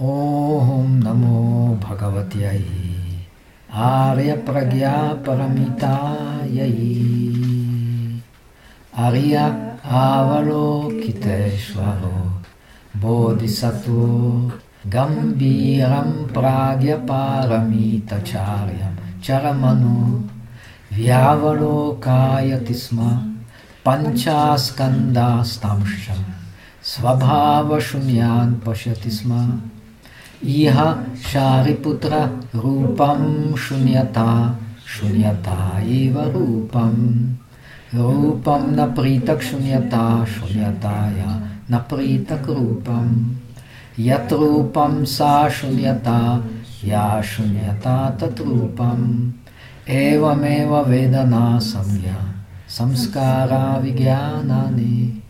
Om Namo Bhagavati Yahi Arya Pragya Paramita Yahi Arya Avalokiteshvaro. Bodhisattva Gambiram Pragya Paramita Charyam Charamanu Vyavalokayatisma Panchaskandastamsham Swabhava Shumyan Pashyati इह शारिपुत्र रूपं शून्यता शून्यता एव रूपं रूपं न प्रीतक शून्यता शून्यताया न पृथक् रूपं यत् रूपं सा शून्यता या शून्यता तत् रूपम्। एवमेव वेदना संज्ञा, संस्कारा विज्ञानानि।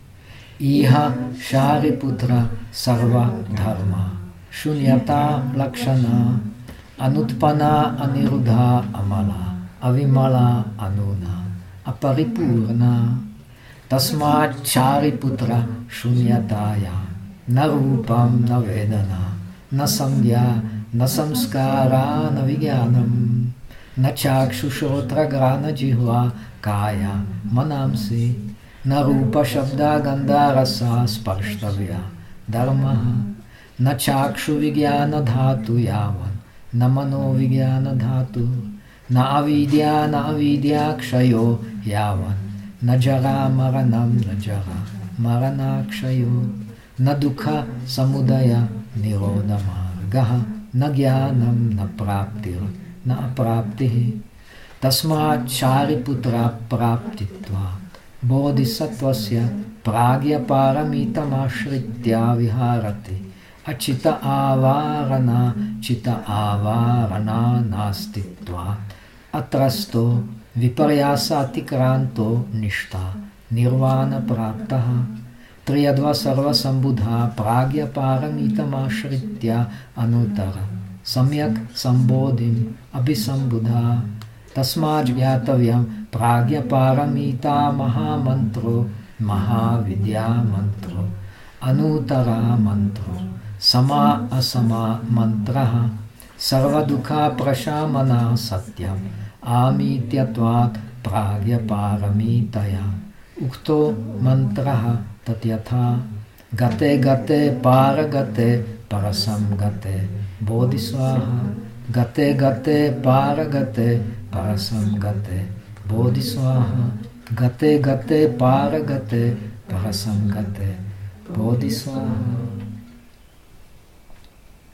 इह शारिपुत्र सर्वधर्म। शून्यता लक्षण अनुत्पन्ना अनिरुद्धा अमला अविमला अनुना अपरिपूर्णा तस्माच्चारिपुत्र शून्यताया न रूपं न वेदना न संज्ञा न संस्कारा न विज्ञानं न चाक्षुश्रोत्रग्रानजिह्वा काया मनांसि न रूप शब्द गंधा रसा स्पर्शव्या धर्म न चाक्षु विज्ञान धातु यावन, न मनो विज्ञान धातु, न अविद्या न अविद्या क्षयो यावन। न जरा मरणम न जरा मरणाक्षयो, न दुख समुदय निरोध मार्ग, न ज्ञानम न प्राप्ति, न अप्राप्ति। तस्मात् चारिपुत्र प्राप्तित्वा बोधिसत्वस्य प्राज्ञपारमितमाश्रित्या विहारति। अचित आवारणा चित आवारणा नास्तित्वात् अत्रस्तो, विपर्यासातिक्रान्तो निष्ठा, निर्वाणप्राप्तः। त्र्यद्वा सर्वसम्बुधा, प्राज्ञपारमितमाश्रित्य अनुतर। सम्यक् सम्बोधिम्, अभिसम्बुधा। तस्मात् ज्ञातव्यं महामन्त्रो महाविद्या मन्त्रो अनुतरा मन्त्रो। समा असमा मन्त्रः सर्वदुःखप्रशामना सत्यम् आमीत्यत्वात् प्राज्ञपारमितया उक्तो मन्त्रः तद्यथा। गते गते पारगते परसंगते। बोधिस्वाहा। गते गते पारगते परसंगते। बोधिस्वाहा। गते गते पारगते परसंगते। बोधिस्वाहा।